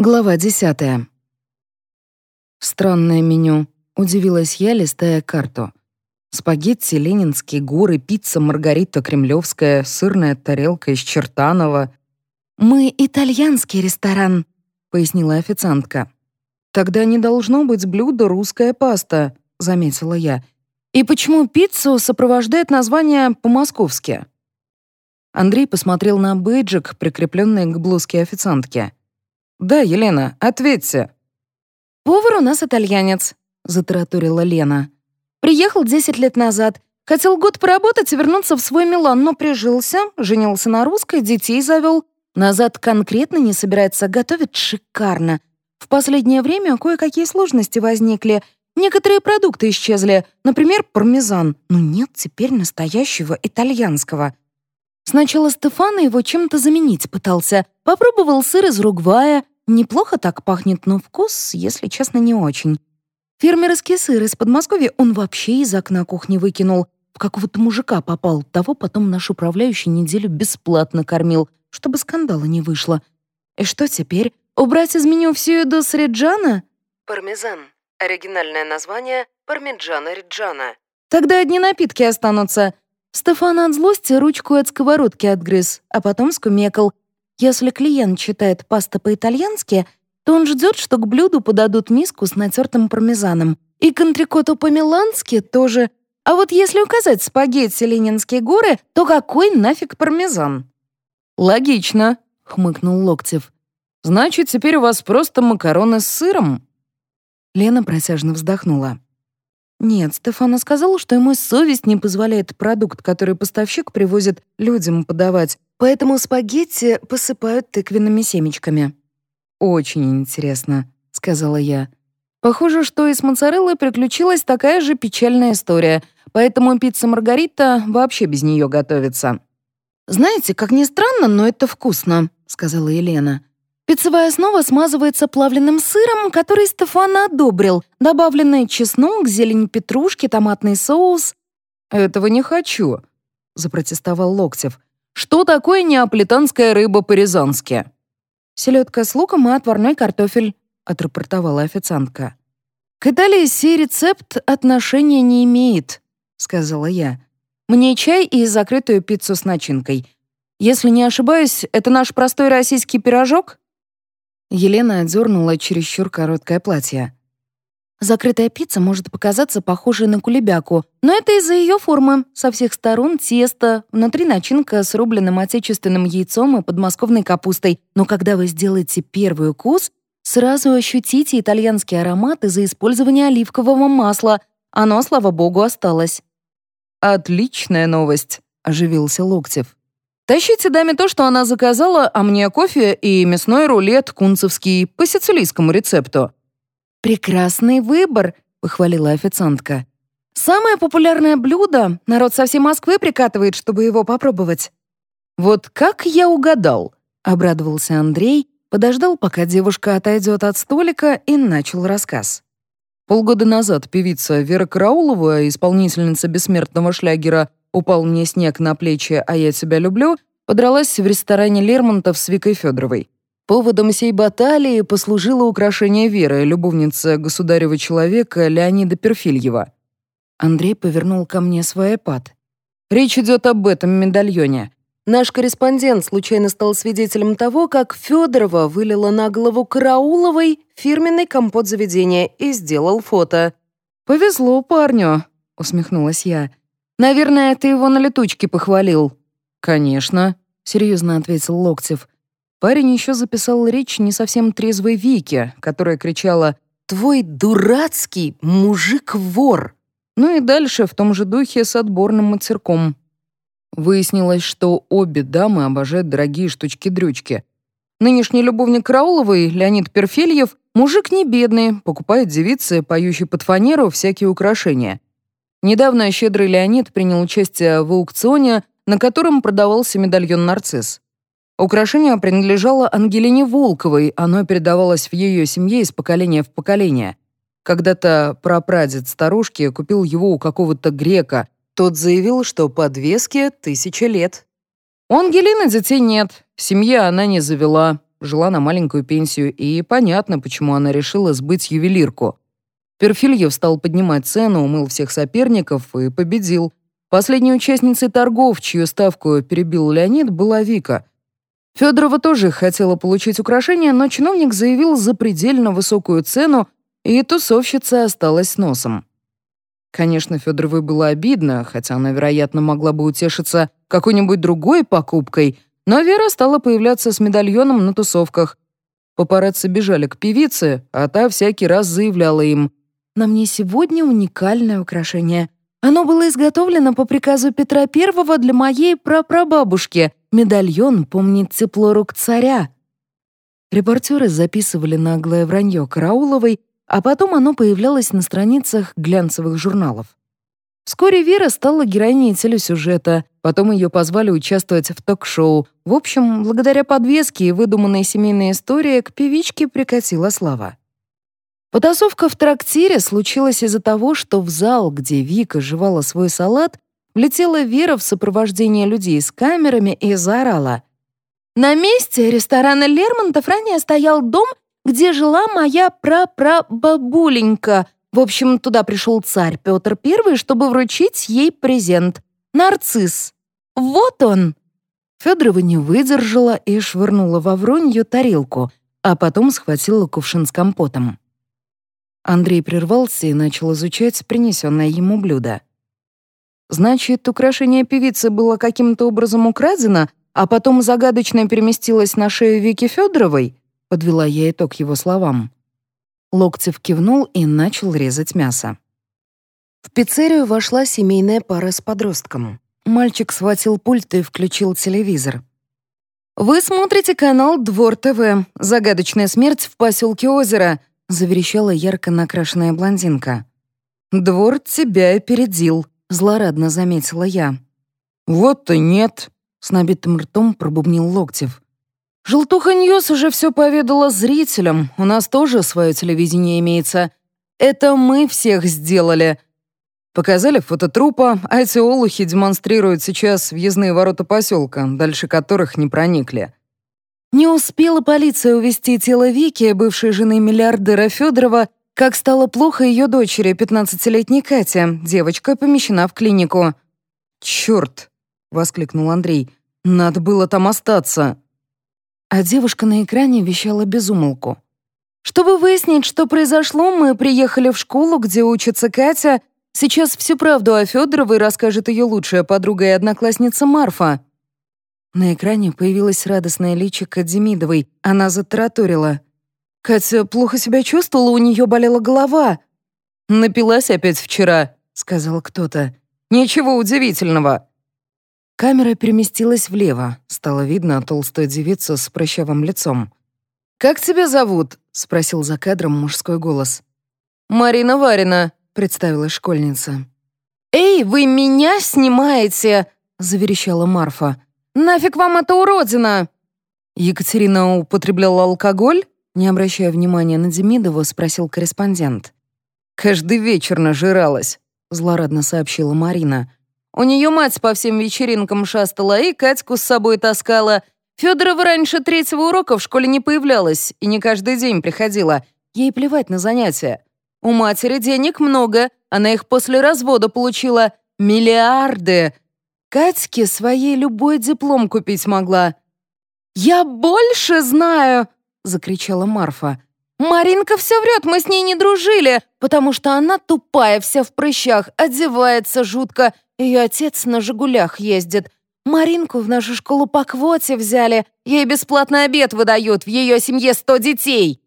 Глава десятая. Странное меню. Удивилась я, листая карту. Спагетти, ленинские горы, пицца, маргарита кремлевская, сырная тарелка из Чертанова. «Мы итальянский ресторан», — пояснила официантка. «Тогда не должно быть блюдо русская паста», — заметила я. «И почему пиццу сопровождает название по-московски?» Андрей посмотрел на бейджик, прикрепленный к блузке официантки. «Да, Елена, ответьте». «Повар у нас итальянец», — затараторила Лена. «Приехал 10 лет назад. Хотел год поработать и вернуться в свой Милан, но прижился, женился на русской, детей завел. Назад конкретно не собирается, готовит шикарно. В последнее время кое-какие сложности возникли. Некоторые продукты исчезли, например, пармезан. Но нет теперь настоящего итальянского. Сначала Стефана его чем-то заменить пытался. Попробовал сыр из Ругвая. Неплохо так пахнет, но вкус, если честно, не очень. Фермерский сыр из Подмосковья он вообще из окна кухни выкинул. В какого-то мужика попал. Того потом наш управляющий неделю бесплатно кормил, чтобы скандала не вышло. И что теперь? Убрать из меню всю еду с Реджана? Пармезан. Оригинальное название — Пармиджана Реджана. Тогда одни напитки останутся. Стефан от злости ручку от сковородки отгрыз, а потом скумекал. Если клиент читает паста по-итальянски, то он ждет, что к блюду подадут миску с натертым пармезаном. И к антрикоту по-милански тоже. А вот если указать спагетти Ленинские горы, то какой нафиг пармезан? «Логично», — хмыкнул Локтев. «Значит, теперь у вас просто макароны с сыром?» Лена протяжно вздохнула. Нет, Стефана сказал, что ему совесть не позволяет продукт, который поставщик привозит, людям подавать, поэтому спагетти посыпают тыквенными семечками. «Очень интересно», — сказала я. «Похоже, что и с моцареллой приключилась такая же печальная история, поэтому пицца Маргарита вообще без нее готовится». «Знаете, как ни странно, но это вкусно», — сказала Елена. Пиццевая основа смазывается плавленным сыром, который Стефана одобрил, добавленный чеснок, зелень петрушки, томатный соус. «Этого не хочу», — запротестовал Локтев. «Что такое неаполитанская рыба по-рязански?» «Селедка с луком и отварной картофель», — отрапортовала официантка. «К Италии сей рецепт отношения не имеет», — сказала я. «Мне чай и закрытую пиццу с начинкой. Если не ошибаюсь, это наш простой российский пирожок?» Елена отдернула чересчур короткое платье. Закрытая пицца может показаться похожей на кулебяку, но это из-за ее формы. Со всех сторон тесто, внутри начинка с рубленным отечественным яйцом и подмосковной капустой. Но когда вы сделаете первый укус, сразу ощутите итальянский аромат из-за использования оливкового масла. Оно, слава богу, осталось. «Отличная новость», — оживился Локтев. Тащите даме то, что она заказала, а мне кофе и мясной рулет кунцевский по сицилийскому рецепту». «Прекрасный выбор», — похвалила официантка. «Самое популярное блюдо. Народ со всей Москвы прикатывает, чтобы его попробовать». «Вот как я угадал», — обрадовался Андрей, подождал, пока девушка отойдет от столика, и начал рассказ. Полгода назад певица Вера Караулова, исполнительница бессмертного шлягера «Упал мне снег на плечи, а я тебя люблю», подралась в ресторане Лермонтов с Викой Федоровой. Поводом сей баталии послужило украшение Веры, любовница государева человека Леонида Перфильева. Андрей повернул ко мне свой iPad. Речь идет об этом медальоне. Наш корреспондент случайно стал свидетелем того, как Федорова вылила на голову Карауловой фирменный компот заведения и сделал фото. «Повезло парню», — усмехнулась я. Наверное, ты его на летучке похвалил». «Конечно», — серьезно ответил Локтев. Парень еще записал речь не совсем трезвой Вике, которая кричала «Твой дурацкий мужик-вор!» Ну и дальше в том же духе с отборным матерком. Выяснилось, что обе дамы обожают дорогие штучки-дрючки. Нынешний любовник Крауловой, Леонид Перфельев, мужик не бедный, покупает девицы, поющие под фанеру, всякие украшения. Недавно щедрый Леонид принял участие в аукционе, на котором продавался медальон «Нарцисс». Украшение принадлежало Ангелине Волковой, оно передавалось в ее семье из поколения в поколение. Когда-то прапрадед старушки купил его у какого-то грека. Тот заявил, что подвеске тысяча лет. У Ангелины детей нет, в семье она не завела. жила на маленькую пенсию, и понятно, почему она решила сбыть ювелирку. Перфильев стал поднимать цену, умыл всех соперников и победил. Последней участницей торгов, чью ставку перебил Леонид, была Вика. Федорова тоже хотела получить украшение, но чиновник заявил запредельно высокую цену, и тусовщица осталась носом. Конечно, Федоровой было обидно, хотя она, вероятно, могла бы утешиться какой-нибудь другой покупкой, но Вера стала появляться с медальоном на тусовках. Папарацци бежали к певице, а та всякий раз заявляла им «На мне сегодня уникальное украшение. Оно было изготовлено по приказу Петра I для моей прапрабабушки. Медальон помнит тепло рук царя». Репортеры записывали наглое вранье Карауловой, а потом оно появлялось на страницах глянцевых журналов. Вскоре Вера стала героиней телесюжета, потом ее позвали участвовать в ток-шоу. В общем, благодаря подвеске и выдуманной семейной истории к певичке прикатила слава. Потасовка в трактире случилась из-за того, что в зал, где Вика жевала свой салат, влетела Вера в сопровождении людей с камерами и заорала. «На месте ресторана Лермонтов ранее стоял дом, где жила моя прапрабабуленька. В общем, туда пришел царь Петр I, чтобы вручить ей презент. Нарцисс. Вот он!» Федорова не выдержала и швырнула во Вронью тарелку, а потом схватила кувшин с компотом. Андрей прервался и начал изучать принесенное ему блюдо. «Значит, украшение певицы было каким-то образом украдено, а потом загадочно переместилось на шею Вики Федоровой?» — подвела я итог его словам. Локтев кивнул и начал резать мясо. В пиццерию вошла семейная пара с подростком. Мальчик схватил пульт и включил телевизор. «Вы смотрите канал Двор ТВ. Загадочная смерть в поселке Озеро», — заверещала ярко накрашенная блондинка. «Двор тебя опередил», — злорадно заметила я. «Вот и нет», — с набитым ртом пробубнил Локтев. Желтуха News уже все поведала зрителям. У нас тоже свое телевидение имеется. Это мы всех сделали. Показали фото трупа, а эти олухи демонстрируют сейчас въездные ворота поселка, дальше которых не проникли. Не успела полиция увести тело Вики, бывшей жены миллиардера Федорова, как стало плохо ее дочери, 15-летней Кате. Девочка помещена в клинику. «Черт!» — воскликнул Андрей. «Надо было там остаться». А девушка на экране вещала безумолку. Чтобы выяснить, что произошло, мы приехали в школу, где учится Катя. Сейчас всю правду о Федоровой расскажет ее лучшая подруга и одноклассница Марфа. На экране появилась радостная личико Демидовой. Она затараторила. «Катя плохо себя чувствовала, у нее болела голова». «Напилась опять вчера», — сказал кто-то. «Ничего удивительного». Камера переместилась влево. Стало видно толстую девицу с прыщавым лицом. «Как тебя зовут?» — спросил за кадром мужской голос. «Марина Варина», — представилась школьница. «Эй, вы меня снимаете!» — заверещала Марфа. «Нафиг вам эта уродина!» Екатерина употребляла алкоголь? Не обращая внимания на Демидову, спросил корреспондент. «Каждый вечер нажиралась», — злорадно сообщила Марина. У нее мать по всем вечеринкам шастала и Катьку с собой таскала. Федорова раньше третьего урока в школе не появлялась и не каждый день приходила. Ей плевать на занятия. У матери денег много, она их после развода получила. Миллиарды. Катьке своей любой диплом купить могла. «Я больше знаю!» — закричала Марфа. «Маринка все врет, мы с ней не дружили, потому что она тупая, вся в прыщах, одевается жутко, ее отец на «Жигулях» ездит. Маринку в нашу школу по квоте взяли. Ей бесплатный обед выдают, в ее семье сто детей».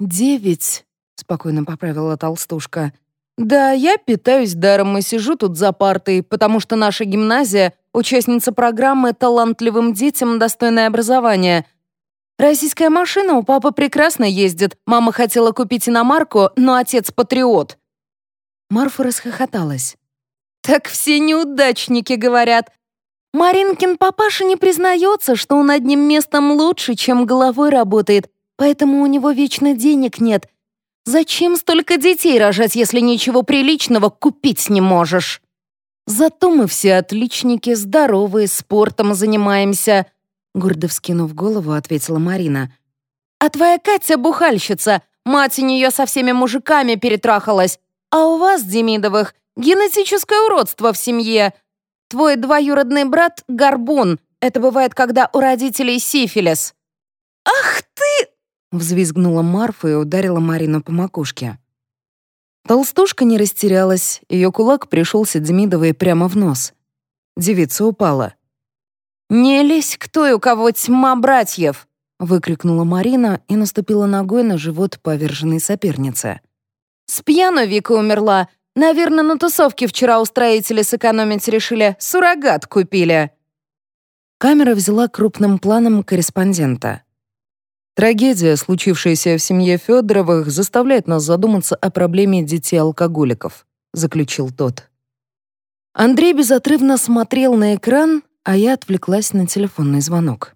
«Девять», — спокойно поправила толстушка. «Да, я питаюсь даром и сижу тут за партой, потому что наша гимназия — участница программы «Талантливым детям достойное образование». Российская машина у папы прекрасно ездит. Мама хотела купить иномарку, но отец патриот». Марфа расхохоталась. Так все неудачники говорят. Маринкин папаша не признается, что он одним местом лучше, чем головой работает, поэтому у него вечно денег нет. Зачем столько детей рожать, если ничего приличного купить не можешь? Зато мы все отличники, здоровые, спортом занимаемся. Гордо вскинув голову, ответила Марина. А твоя Катя бухальщица, мать у нее со всеми мужиками перетрахалась. А у вас, Демидовых, генетическое уродство в семье. Твой двоюродный брат — горбун. Это бывает, когда у родителей сифилис». Взвизгнула Марфа и ударила Марину по макушке. Толстушка не растерялась, ее кулак пришелся Демидовой прямо в нос. Девица упала. «Не лезь к той, у кого тьма братьев!» — выкрикнула Марина и наступила ногой на живот поверженной соперницы. «С пьяну Вика умерла. Наверное, на тусовке вчера устроители сэкономить решили. Суррогат купили». Камера взяла крупным планом корреспондента. Трагедия, случившаяся в семье Федоровых, заставляет нас задуматься о проблеме детей-алкоголиков, заключил тот. Андрей безотрывно смотрел на экран, а я отвлеклась на телефонный звонок.